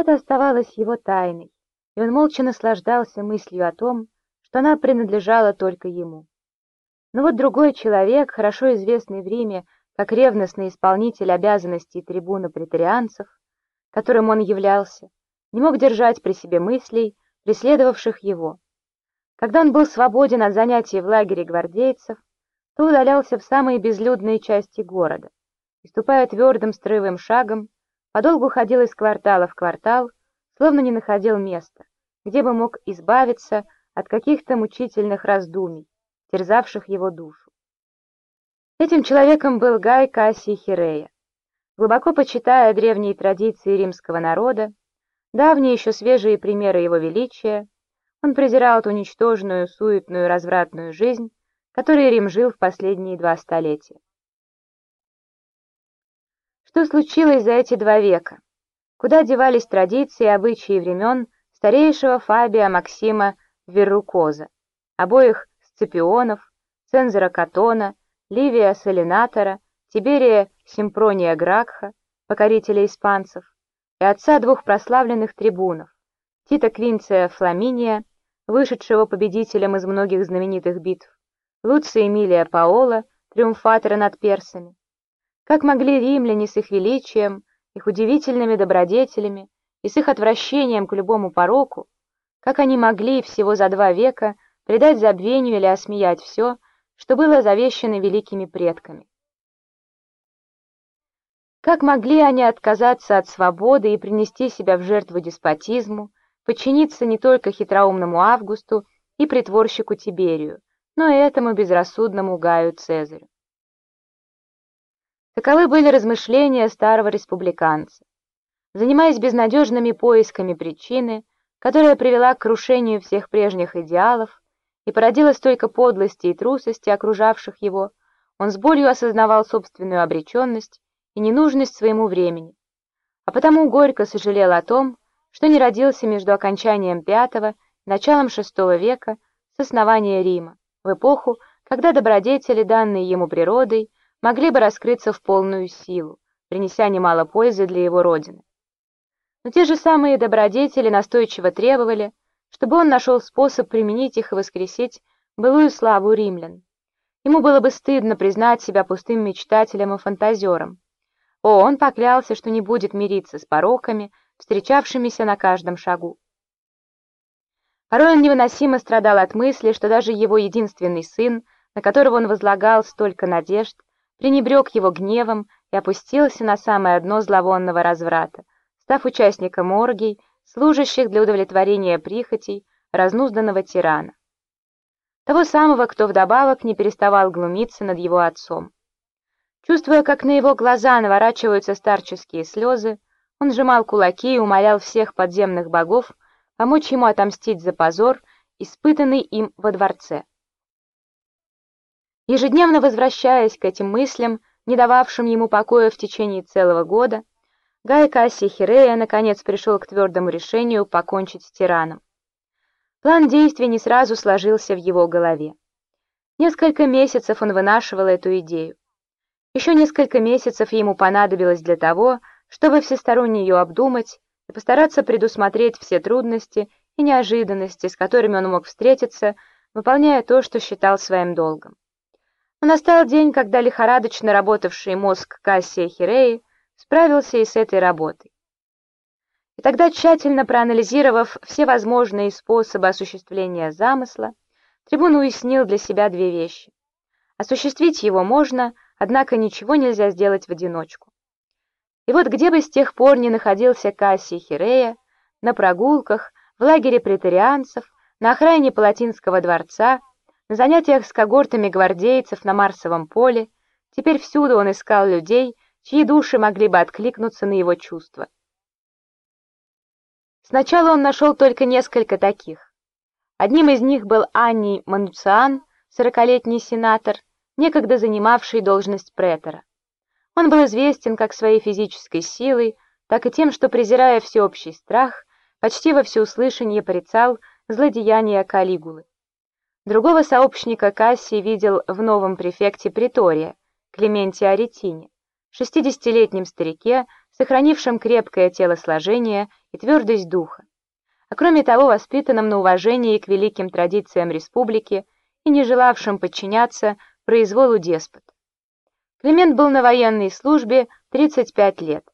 Это оставалось его тайной, и он молча наслаждался мыслью о том, что она принадлежала только ему. Но вот другой человек, хорошо известный в Риме как ревностный исполнитель обязанностей трибуна претарианцев, которым он являлся, не мог держать при себе мыслей, преследовавших его. Когда он был свободен от занятий в лагере гвардейцев, то удалялся в самые безлюдные части города и, ступая твердым строевым шагом, подолгу ходил из квартала в квартал, словно не находил места, где бы мог избавиться от каких-то мучительных раздумий, терзавших его душу. Этим человеком был Гай Кассий Хирея. Глубоко почитая древние традиции римского народа, давние еще свежие примеры его величия, он презирал ту ничтожную, суетную, развратную жизнь, которой Рим жил в последние два столетия. Что случилось за эти два века? Куда девались традиции обычаи времен старейшего Фабия Максима Веррукоза, обоих Сципионов, цензора Катона, Ливия Салинатора, Тиберия Симпрония Гракха, покорителя испанцев, и отца двух прославленных трибунов, Тита Квинция Фламиния, вышедшего победителем из многих знаменитых битв, Луция Эмилия Паола, триумфатора над персами. Как могли римляне с их величием, их удивительными добродетелями и с их отвращением к любому пороку, как они могли всего за два века предать забвению или осмеять все, что было завещано великими предками. Как могли они отказаться от свободы и принести себя в жертву деспотизму, подчиниться не только хитроумному Августу и притворщику Тиберию, но и этому безрассудному Гаю Цезарю? Таковы были размышления старого республиканца. Занимаясь безнадежными поисками причины, которая привела к крушению всех прежних идеалов, и породила столько подлости и трусости окружавших его, он с болью осознавал собственную обреченность и ненужность своему времени, а потому горько сожалел о том, что не родился между окончанием V и началом VI века с основания Рима, в эпоху, когда добродетели, данные ему природой, могли бы раскрыться в полную силу, принеся немало пользы для его родины. Но те же самые добродетели настойчиво требовали, чтобы он нашел способ применить их и воскресить былую славу римлян. Ему было бы стыдно признать себя пустым мечтателем и фантазером. О, он поклялся, что не будет мириться с пороками, встречавшимися на каждом шагу. Порой он невыносимо страдал от мысли, что даже его единственный сын, на которого он возлагал столько надежд, пренебрег его гневом и опустился на самое дно зловонного разврата, став участником оргий, служащих для удовлетворения прихотей разнузданного тирана. Того самого, кто вдобавок не переставал глумиться над его отцом. Чувствуя, как на его глаза наворачиваются старческие слезы, он сжимал кулаки и умолял всех подземных богов помочь ему отомстить за позор, испытанный им во дворце. Ежедневно возвращаясь к этим мыслям, не дававшим ему покоя в течение целого года, Гай Кассий Хирея наконец пришел к твердому решению покончить с тираном. План действий не сразу сложился в его голове. Несколько месяцев он вынашивал эту идею. Еще несколько месяцев ему понадобилось для того, чтобы всесторонне ее обдумать и постараться предусмотреть все трудности и неожиданности, с которыми он мог встретиться, выполняя то, что считал своим долгом. Но настал день, когда лихорадочно работавший мозг Кассия Хиреи справился и с этой работой. И тогда, тщательно проанализировав все возможные способы осуществления замысла, трибун уяснил для себя две вещи. Осуществить его можно, однако ничего нельзя сделать в одиночку. И вот где бы с тех пор не находился Кассий Хирея, на прогулках, в лагере претарианцев, на окраине Палатинского дворца, на занятиях с когортами гвардейцев на Марсовом поле, теперь всюду он искал людей, чьи души могли бы откликнуться на его чувства. Сначала он нашел только несколько таких. Одним из них был Анни Мануциан, сорокалетний сенатор, некогда занимавший должность претора. Он был известен как своей физической силой, так и тем, что, презирая всеобщий страх, почти во всеуслышание порицал злодеяния Калигулы. Другого сообщника Кассий видел в новом префекте Притория, Клементе Аретине, шестидесятилетнем старике, сохранившем крепкое телосложение и твердость духа, а кроме того воспитанном на уважении к великим традициям республики и не желавшим подчиняться произволу деспота. Климент был на военной службе 35 лет.